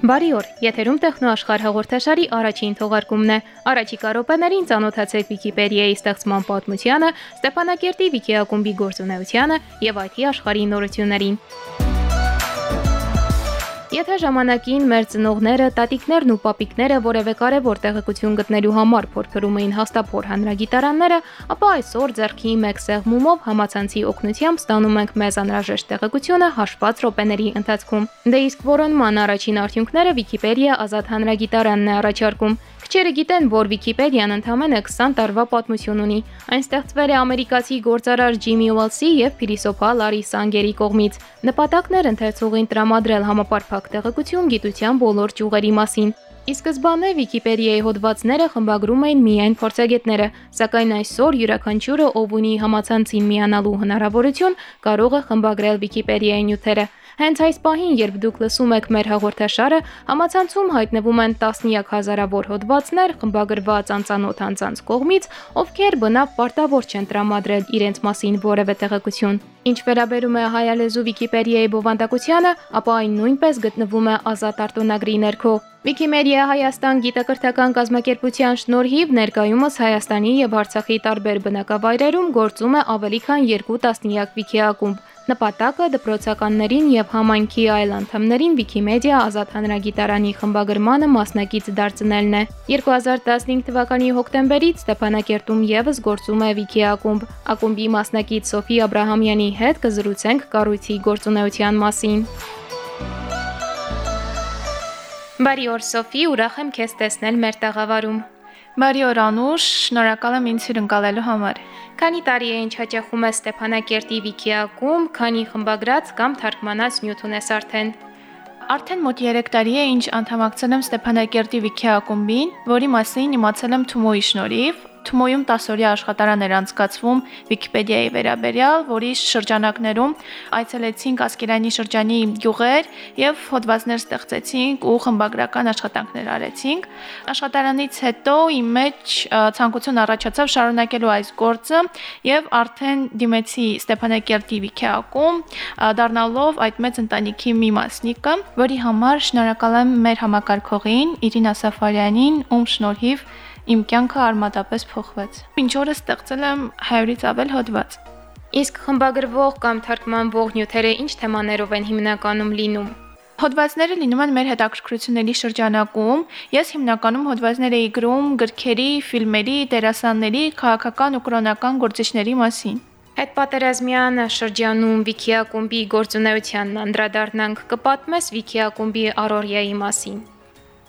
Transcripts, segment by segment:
Բարի օր։ Եթերում տեխնոաշխարհ հաղորդաշարի առաջին թողարկումն է։ Առաջիկա րոպեներին ծանոթացեք Վիկիպեդիայի ստեղծման պատմությանը, Ստեփանակերտի Վիկի ակումբի գործունեությանը եւ IT աշխարհի նորություններին։ Եթե ժամանակին մեր ծնողները, տատիկներն ու պապիկները որևէ կարևոր տեղեկություն գտնելու համար փորփրում էին հաստափոր հանրագիտարանները, ապա այսօր ձեռքի մեկ սեղմումով համացանցի օգնությամբ ստանում ենք մեզ անհրաժեշտ տեղեկությունը հաշված րոպեների ընթացքում։ Դե իսկ որոնման առաջին արդյունքները Wikipedia ազատ հանրագիտարանն է առաջարկում։ Քչերը գիտեն, որ Wikipedia-ն ընդամենը 20 տարվա պատմություն ունի։ Այն ստեղծվել է ամերիկացի գործարար Ջիմի Ուոլսի եւ փիլիսոփա Լարի Սանգերի կողմից։ Նպատակն էր ընթերցողին տրամադրել համապարփակ տեղեկություն գիտության բոլոր ճյուղերի մասին։ Ի սկզբանե Wikipedia-ի հոդվածները խմբագրում էին միայն փորձագետները, սակայն այսօր յուրաքանչյուրը, ով ունի համացանցին միանալու հնարավորություն, կարող է խմբագրել Wikipedia-ի նյութերը։ Հենց այս պահին, երբ դուք լսում եք մեր հաղորդաշարը, համացանցում հայտնվում են տասնյակ հազարավոր հոդվածներ, խմբագրված անծանոթ անձանց կողմից, ովքեր բնավ պարտավոր չեն տրամադրել իրենց մասին որևէ տեղեկություն։ Ինչ վերաբերում է հայալեզու Վիկիպեդիայի բովանդակությանը, ապա այն նույնպես գտնվում է ազատ արտոնագրի ներքո։ Wikimedia Հայաստան գիտակրթական կազմակերպության շնորհիվ ներկայումս Հայաստանի եւ Արցախի տարբեր բնակավայրերում գործում է ավելի քան 2 տասնյակ վիքիակումբ։ Նպատակը դպրոցականներին եւ համայնքի այլ անդամներին Wikimedia ազատ հանրագիտարանի խմբագրմանը մասնակից դարձնելն է։ 2015 թվականի հոկտեմբերից Ստեփանակերտում եւս գործում է Wiki ակումբ։ Ակումբի մասնակից Սոֆի Աբ รา համյանի հետ կզրուցենք կառույցի գործունեության մասին։ Բարի օր Սոֆի, ուրախ եմ քեզ տեսնել մեր տաղավարում։ Բարի օր Անուշ, շնորհակալ եմ ինձ հյուրընկալելու համար։ Քանի տարի է ինչ հաճախում ես Ստեփանակերտի Վիկիակում, քանի խմբագրած կամ թարգմանած նյութ ունես արդեն։ Արդեն մոտ 3 տարի է ինչ անդամակցել եմ Ստեփանակերտի Վիկիակումբին, որի մասին իմացել եմ Թումոյի շնորհիվ, Թումոյում 10-օրյա աշխատարան էր անցկացվում Վիկիպեդիայի վերաբերյալ, որի շրջանակներում այցելեցինք Ասկերանի շրջանի գյուղեր եւ հոդվածներ ստեղծեցինք ու խմբագրական աշխատանքներ արեցինք։ Աշխատարանից հետո իմ մեջ ցանկություն առաջացավ շարունակելու այս գործը եւ արդեն դիմեցի Ստեփանակերտի Վիկիակում, դառնալով այդ մեծ ընտանիքի մի մասնիկը, որի համար շնորհակալ եմ մեր համակարգողին Իրինա Սաֆարյանին, ում շնորհիվ իմ կյանքը արմատապես փոխվեց։ Մինչ օրս ստեղծել եմ 100-ից ավել հոդված։ Իսկ խմբագրվող կամ թարգմանվող նյութերը ինչ թեմաներով են հիմնականում լինում։ Հոդվածները լինում են մեր հետաքրքրությունների շրջանակում։ Ես հիմնականում հոդվածներ էի գրում գրքերի, ֆիլմերի, դերասանների, քաղաքական ու կրոնական գործիչների մասին։ Այդ պատերազմյան շրջանում Վիկիակումբի գործունեությանն անդրադառնանք կպատմես Վիկիակումբի առօրյայի մասին։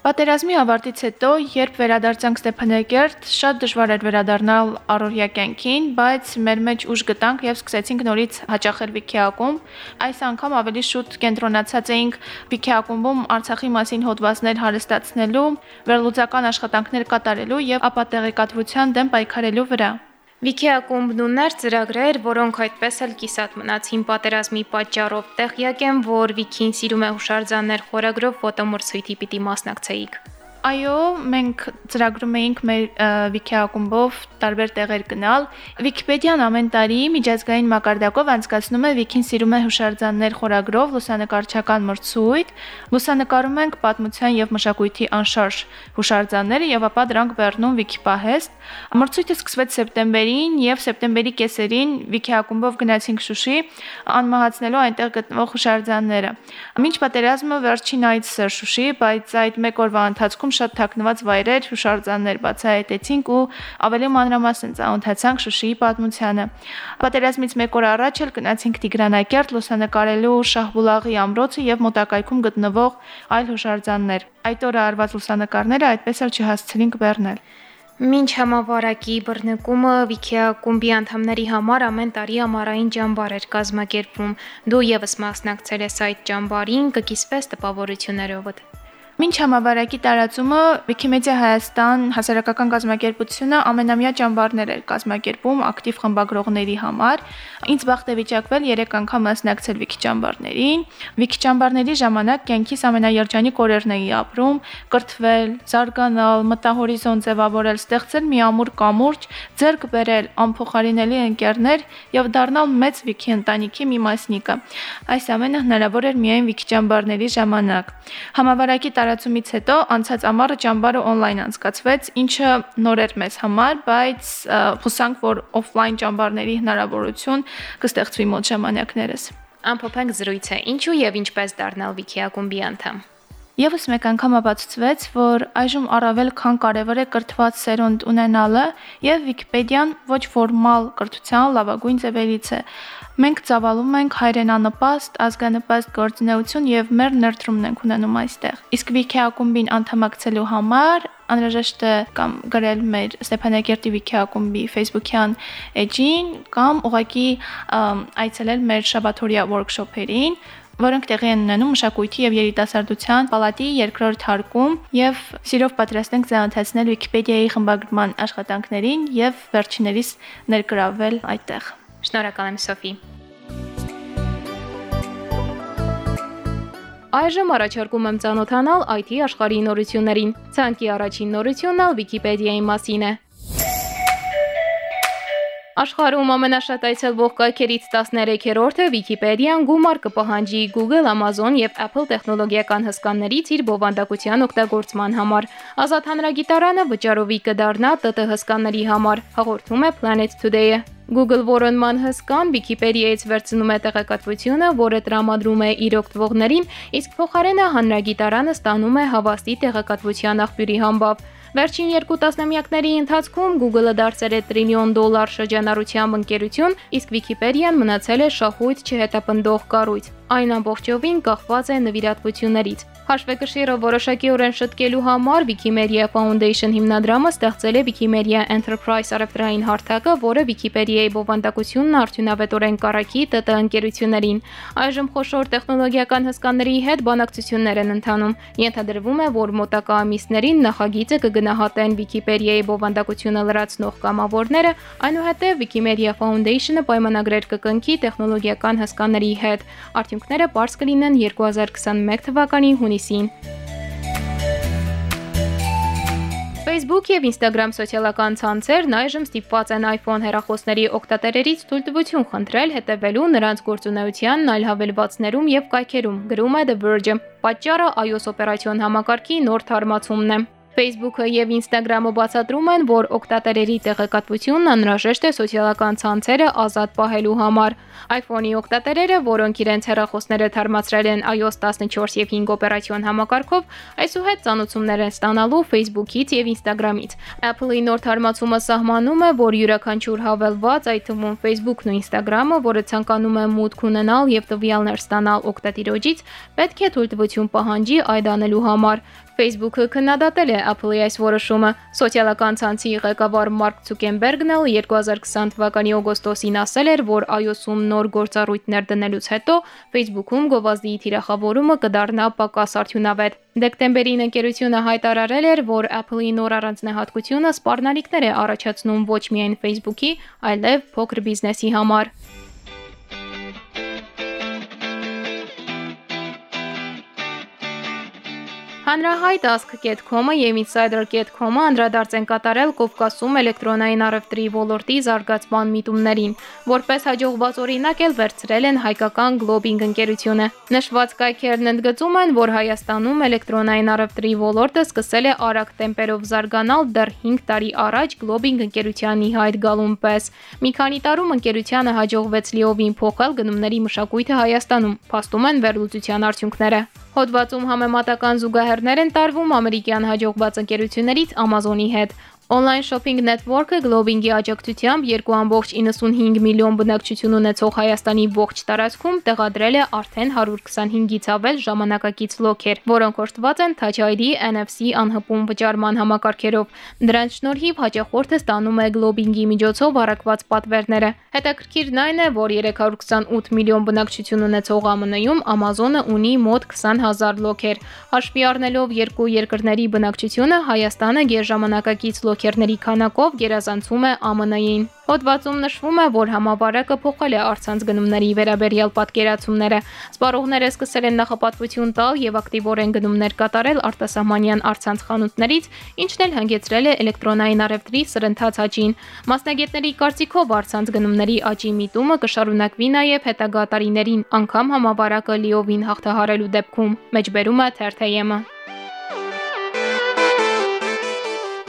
Պատերազմի ավարտից հետո, երբ վերադարձանք Ստեփանակերտ, շատ դժվար էր վերադառնալ առօրյա կյանքին, բայց մեր մեջ ուժ գտանք եւ սկսեցինք նորից հաճախել Վիքիակում։ Այս անգամ ավելի շուտ կենտրոնացած էինք Վիքիակումում Արցախի մասին հոդվածներ հարստացնելու, վերլուծական աշխատանքներ կատարելու եւ ապատեղեկատվության դեմ պայքարելու վրա։ Վիքի ակումբն ուներ ծրագրեր, որոնք այդպես էլ կիսատ մնացին պատերազմի պատճառով։ Տեղյակ եմ, որ Վիքին սիրում է հուշարձաններ խորագրով ֆոտոմրցույթի պիտի մասնակցեիք։ Այո, մենք ծրագրում էինք մեր Wiki ակումբով տարբեր տեղեր գնալ։ Wikipedia-ն ամեն տարի միջազգային մակարդակով անցկացնում է Wiki-ին սիրում է հուշարձաններ խորագրով լուսանկարչական մրցույթ։ Լուսանկարում ենք պատմության եւ մշակույթի անշարժ հուշարձանները եւ ապա դրանք բեռնում Wiki պահեստ։ Մրցույթը սկսվեց սեպտեմբերին եւ սեպտեմբերի կեսերին Wiki ակումբով գնացինք Շուշի, անմահացնելու այնտեղ գտնվող հուշարձանները։ Մինչ պատերազմը վերջին այցս էր Շուշի, բայց այդ մեկ օրվա ընթացքում ընթացքում շատ թաքնված վայրեր, հուշարձաններ բացահայտեցինք ու ավելի մանրամասն ծանոթացանք Շուշիի պատմությանը։ Պատերազմից մեկ օր առաջ էլ գնացինք Տիգրանակերտ լուսանկարելու Շահբուլաղի ամրոցը եւ մոտակայքում գտնվող այլ հուշարձաններ։ Այդ օրը արված լուսանկարները այդպես էլ չհասցրինք բեռնել։ Մինչ համավարակի բռնկումը Վիքիակումբի անդամների համար ամեն տարի ամառային ճամբար էր կազմակերպվում։ Դու եւս մասնակցել ես այդ ճամբարին, կկիսվես տպավորություններովդ։ Մինչ համավարակի տարածումը Wikimedia Հայաստան հասարակական կազմակերպությունը ամենամյա ճամբարներ էր կազմակերպում ակտիվ խմբագրողների համար։ Ինձ բախտ է վիճակվել 3 անգամ մասնակցել Wiki ճամբարներին։ Wiki ճամբարների ժամանակ կյանքիս ամենաերջանիկ օրերն էի ապրում, կրթվել, զարգանալ, մտահորիզոն ձևավորել, ստեղծել մի ամուր կամուրջ, ձեռք բերել անփոխարինելի ընկերներ եւ դառնալ մեծ Wiki ընտանիքի մի մասնիկը։ Այս ամենը հնարավոր էր միայն Wiki ճամբարների ժամանակ։ Համավարակի տար տարածումից հետո անցած ամառը ճամբարը on-line անցկացվեց, ինչը նոր էր մեզ համար, բայց հուսանք, որ off-line ճամբարների հնարավորություն կստեղծվի մոտ ժամանակներս։ Ամփոփենք զրույցը։ Ինչու եւ ինչպես դառնալ Wiki ակումբի անդամ։ Եվս մեկ անգամ ապացուցվեց, որ այժմ առավել քան կարևոր է կրթված սերունդ ունենալը եւ Վիկիպեդիան ոչ ֆորմալ կրթության լավագույն ձևերից է։ Մենք ծավալում ենք հայրենանպաստ, ազգանպաստ գործունեություն եւ մեր ներդրումն ենք ունենում այստեղ։ Իսկ Վիքի ակումբին անդամակցելու համար անհրաժեշտ է կամ գրել մեր Ստեփանակերտի Վիքի ակումբի Facebook-յան էջին կամ ուղղակի այցելել մեր շաբաթօրյա workshop-երին, որոնք տեղի են ունենում մշակույթի եւ երիտասարդության պալատի երկրորդ հարկում եւ սիրով պատրաստ ենք զանոթացնել Վիկիպեդիայի խմբագրման աշխատանքներին եւ վերջիներիս ներգրավել այդտեղ։ Շնորհակալ եմ Սոֆի։ Այժմ առաջարկում եմ ծանոթանալ IT աշխարհի նորություններին։ Ցանկի առաջին նորությունն ալ Վիկիպեդիայի մասին է։ Աշխարհում ամենաշատ այցելվող կայքերից 13-րդը Wikipedia-ն գումար կպահանջի Google, Amazon եւ Apple տեխնոլոգիական հսկաններից իր բովանդակության օգտագործման համար։ Ազատ հանրագիտարանը վճարովի կդառնա ՏՏ հսկաների համար, հաղորդում է Planet Today-ը։ Google որոնման հսկան Wikipedia-ից վերցնում է տեղեկատվությունը, որը տրամադրում է իր օգտվողներին, իսկ փոխարենը հանրագիտարանը ստանում է հավաստի տեղեկատվության աղբյուրի համբավ։ Վերջին երկու տասնամյակների ընթացքում Google-ը դարձել է տրիլիոն դոլար շրջանառությամբ ընկերություն, իսկ Wikipedia-ն մնացել է շահույթ չհետապնդող կառույց։ Այն ամբողջովին կախված է նվիրատվություններից։ Հաշվեկշիռը որոշակիորեն շտկելու համար Wikimedia Foundation հիմնադրամը ստեղծել է Wikimedia Enterprise առևտրային հարթակը, որը Wikipedia-ի բովանդակությունն արդյունավետորեն կառակի ՏՏ ընկերություններին։ Այժմ խոշոր տեխնոլոգիական հսկաների հետ բանակցություններ են ընթանում։ Ենթադրվում է, որ մոտակա ամիսներին նախագիծը կգնահատեն Wikipedia-ի բովանդակությունը լրացնող կամավորները, այնուհետև Wikimedia Foundation-ը պայմանագրեր կկնքի տեխնոլոգիական հսկաների հետ։ Արդյունք արդյունքները པարզ կլինեն 2021 թվականի հունիսին։ Facebook եւ Instagram սոցիալական ցանցերն այժմ ստիպված են iPhone հեռախոսների օգտատերերից թույլտվություն խնդրել հետևելու նրանց գործունեությանն այլ հավելվածներում եւ կայքերում, գրում է The Verge։ Պատճառը iOS օպերացիոն համակարգի նոր թարմացումն է։ Facebook-ը եւ Instagram-ը բացատրում են, որ օգտատերերի տեղեկատվությունն անհրաժեշտ է սոցիալական ցանցերը ազատ պահելու համար։ iPhone-ի օգտատերերը, որոնք իրենց հեռախոսները թարմացրել են iOS 14 եւ 5 օպերացիոն համակարգով, այսուհետ ծանուցումներ են ստանալու Facebook-ից եւ Instagram-ից։ Apple-ի նոր թարմացումը սահմանում է, որ յուրաքանչյուր հավելված, այդ թվում Facebook-ն ու Instagram-ը, որը ցանկանում է մուտք ունենալ եւ տվյալներ ստանալ օգտատիրոջից, պետք է թույլտվություն պահանջի այդ անելու համար։ Facebook-ը քննադատել է Apple-ի այս որոշումը։ Սոցիալական ցանցի ղեկավար Մարկ Ցուկենբերգն էլ 2020 թվականի օգոստոսին ասել էր, որ iOS-ում նոր գործառույթներ դնելուց հետո Facebook-ում գովազդի թիրախավորումը կդառնա պակաս արդյունավետ։ Դեկտեմբերին ընկերությունը հայտարարել էր, որ Apple-ի նոր առանձնահատկությունը սպառնալիքներ է առաջացնում ոչ միայն Facebook-ի, այլև փոքր բիզնեսի համար։ Հանրահայտ ask.com-ը եւ insider.com-ը անդրադարձ են կատարել Կովկասում էլեկտրոնային առևտրի ոլորտի զարգացման միտումներին, որպես հաջողված օրինակ էլ վերցրել են հայկական Globing ընկերությունը։ Նշված կայքերն ընդգծում են, որ Հայաստանում էլեկտրոնային առևտրի ոլորտը սկսել է արագ տեմպերով զարգանալ դեռ 5 տարի առաջ Globing ընկերության իհայտ գալուն պես։ Մի քանի տարում ընկերությանը հաջողվեց լիովին փոխել գնումների մշակույթը Հայաստանում, փաստում են վերլուծության արդյունքները։ Հոդվածում համեմատական զուգահեռներ են տարվում ամերիկյան հաջողված ընկերություններից Amazon-ի հետ։ Online shopping network-ը Globing-ի աջակցությամբ 2.95 միլիոն բնակչություն ունեցող Հայաստանի ողջ տարածքում տեղադրել է արդեն 125-ից ավել ժամանակակից լոքեր, որոնք օժտված են Touch ID, NFC անհպում վճարման համակարգերով։ Դրանց շնորհիվ հաճախորդը ստանում է Globing-ի միջոցով առաքված պատվերները։ Հետաքրքիրն այն է, որ 328 միլիոն բնակչություն ունեցող ԱՄՆ-ում Amazon-ը ունի մոտ 20000 լոքեր։ Հաշվի առնելով երկու երկրների բնակչությունը, Հայաստանը գերժամանակակից լոքեր բլոկերների քանակով գերազանցում է ԱՄՆ-ին։ Հոդվածում նշվում է, որ համավարակը փոխել է արցանց գնումների վերաբերյալ պատկերացումները։ Սպառողները սկսել են նախապատվություն տալ եւ ակտիվորեն գնումներ կատարել արտասահմանյան արցանց խանութներից, ինչն էլ հանգեցրել է էլեկտրոնային առևտրի սրընթաց աճին։ Մասնագետների կարծիքով արցանց գնումների աճի միտումը կշարունակվի նաեւ հետագա տարիներին, անգամ համավարակը լիովին հաղթահարելու դեպքում։ Մեջբերում է Թերթեյեմը։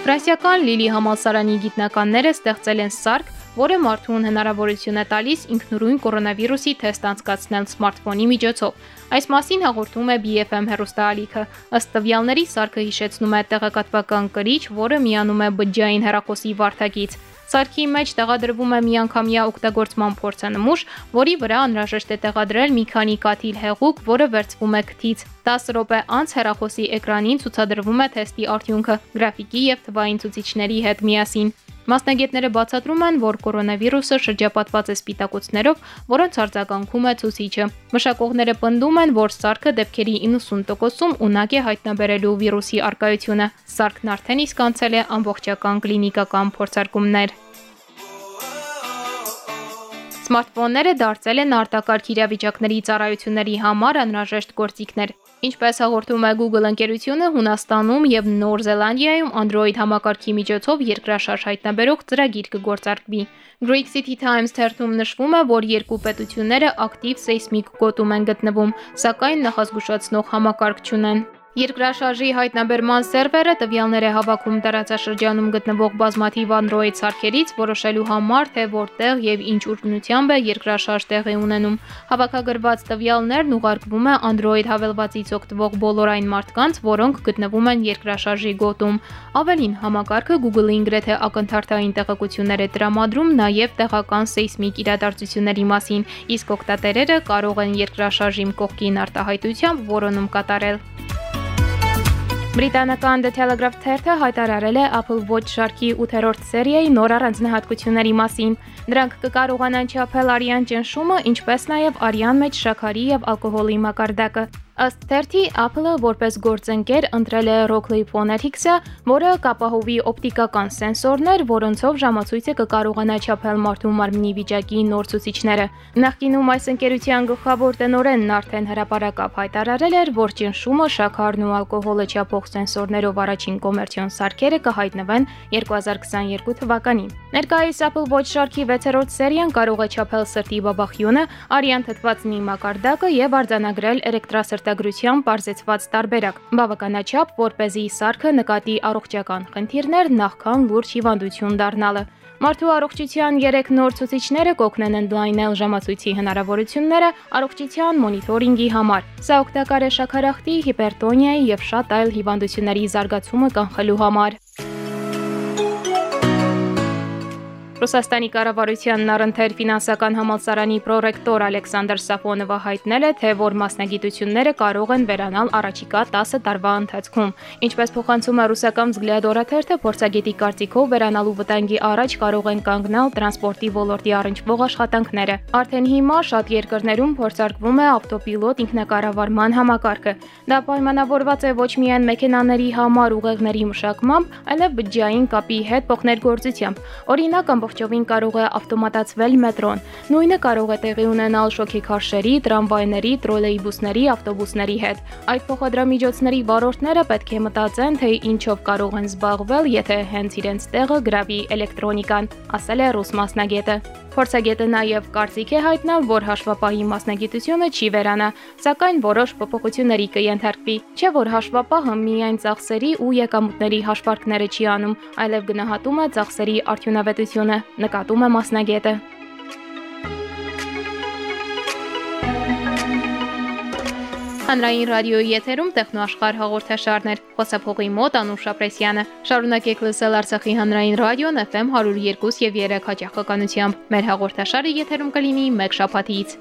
Ֆրանսիական Լիլի համալսարանի գիտնականները ստեղծել են սարք, որը մարդուն հնարավորություն է տալիս ինքնուրույն կորոնավիրուսի թեստ անցկացնել սմարթֆոնի միջոցով։ Այս մասին հաղորդում է BFM հեռուստաալիքը։ Ըստ տվյալների սարքը հիշեցնում է տեղեկատվական կրիչ, որը միանում է բջջային հեռախոսի վարդակից։ Սարքի մեջ տեղադրվում է միանգամյա օգտագործման փորձանմուշ, որի վրա անհրաժեշտ է տեղադրել մի քանի կաթիլ հեղուկ, որը վերցվում է քթից։ 10 րոպե անց հեռախոսի էկրանին ցուցադրվում է թեստի արդյունքը գրաֆիկի եւ թվային ցուցիչների հետ միասին։ Մասնագետները բացատրում են, որ կորոնավիրուսը շրջապատված է սպիտակուցներով, որոնց արձագանքում է ցուցիչը։ Մշակողները պնդում են, որ սարքը դեպքերի 90%-ում ունակ է հայտնաբերելու վիրուսի արկայությունը։ Սարքն արդեն իսկ անցել է ամբողջական կլինիկական փորձարկումներ։ Սմարթֆոնները դարձել են արտակարգ իրավիճակների ծառայությունների համար անհրաժեշտ գործիքներ։ Ինչպես հաղորդում է Google ընկերությունը, Հունաստանում եւ Նոր Զելանդիայում Android համակարգի միջոցով երկրաշարժ հայտնաբերող ծրագիր կգործարկվի։ Greek City Times թերթում նշվում է, որ երկու պետությունները ակտիվ սեյսմիկ գոտում են գտնվում, սակայն նախազգուշացնող համակարգ չունեն։ Երկրաշարժի հայտնաբերման սերվերը տվյալներ է հավաքում տարածաշրջանում գտնվող բազմաթիվ Android սարքերից, որոշելու համար, թե որտեղ եւ ինչ ուժգնությամբ է երկրաշարժ տեղի ունենում։ Հավաքագրված տվյալներն ուղարկվում է Android հավելվածից օգտվող բոլոր այն մարդկանց, որոնք գտնվում են երկրաշարժի գոտում։ Ավելին, համակարգը Google-ին գրեթե ակնթարթային տեղեկություններ է տրամադրում նաև տեղական սեյսմիկ իրադարձությունների մասին, իսկ օգտատերերը կարող են երկրաշարժի կողքին արտահայտությամբ որոնում կատարել։ Բրիտանական The Telegraph թերթը հայտարարել է Apple Watch շարքի 8-րդ սերիայի նոր առանձնահատկությունների մասին։ Դրանք կկարողանան չափել արյան ճնշումը, ինչպես նաև արյան մեջ շաքարի եւ ալկոհոլի մակարդակը։ Ըստ թերթի Apple-ը որպես գործընկեր ընտրել է Rockley Phonetics-ը, որը կապահովի օպտիկական սենսորներ, որոնցով ժամացույցը կկարողանա չափել մարդու մարմնի վիճակի նոր ցուցիչները։ Նախկինում այս ընկերության գլխավոր տնօրենն արդեն հրապարակավ հայտարարել էր, որ ճնշումը, շաքարն ու ալկոհոլը չափող սենսորներով առաջին կոմերցիոն սարքերը կհայտնվեն 2022 թվականին։ Ներկայիս Apple Watch շարքի 6-րդ սերիան կարող է չափել սրտի բաբախյունը, արյան թթվածնի մակարդակը եւ արձանագրել էլեկտրասրտի արտագրությամբ բարձեցված տարբերակ, բավականաչափ, որ เป զի սարքը նկատի առողջական խնդիրներ նախքան լուրջ հիվանդություն դառնալը։ Մարդու առողջության 3 նոր ցուցիչները կօգնեն ընդլայնել ժամացույցի հնարավորությունները առողջության մոնիթորինգի համար։ Սա օգտակար է շաքարախտի, հիպերտոնիայի եւ շատ այլ հիվանդությունների զարգացումը կանխելու համար։ Ռուսաստանի կառավարությանն առընթեր ֆինանսական համալսարանի պրոռեկտոր Ալեքսանդր Սաֆոնովը հայտնել է, թե որ մասնագիտությունները կարող են վերանալ առաջիկա 10 տարվա ընթացքում։ Ինչպես փոխանցում է ռուսական взглядորաթերթը, փորձագետի կարծիքով վերանալու վտանգի առաջ կարող են կանգնալ տրանսպորտի ոլորտի առնչվող աշխատանքները։ Արդեն հիմա շատ երկրներում փորձարկվում է ավտոպիլոտ ինքնակառավարման համակարգը։ Դա պայմանավորված է ոչ միայն մեքենաների համար ուղեղների մշակմամբ, այլև բջջային կապի հետ փոխներգործությամբ։ Օրինակ, ամբողջ ամբողջովին կարող է ավտոմատացվել մետրոն։ Նույնը կարող է տեղի ունենալ շոգեքարշերի, տրամվայների, տրոլեյբուսների, ավտոբուսների հետ։ Այդ փոխադրամիջոցների վարորդները պետք է մտածեն, թե ինչով կարող են զբաղվել, եթե հենց իրենց տեղը գրավի էլեկտրոնիկան, ասել է ռուս մասնագետը։ Փորձագետը նաև կարծիք է հայտնել, որ հաշվապահի մասնագիտությունը չի վերանա, սակայն որոշ փոփոխությունների կընթարկվի։ Չէ՞ որ հաշվապահը միայն ծախսերի ու եկամուտների հաշվարկները չի անում, այլև գնահատում է ծախսերի արդյունավետությունը, նկատում է մասնագետը։ Հանրային ռադիոյի եթերում տեխնոաշխարհ հաղորդաշարներ։ Խոսափողի մոտ Անուշ Ապրեսյանը։ Շարունակեք լսել Արցախի հանրային ռադիոն FM 102 եւ 3 հաճախականությամբ։ Մեր հաղորդաշարը եթերում կլինի 1 շաբաթից։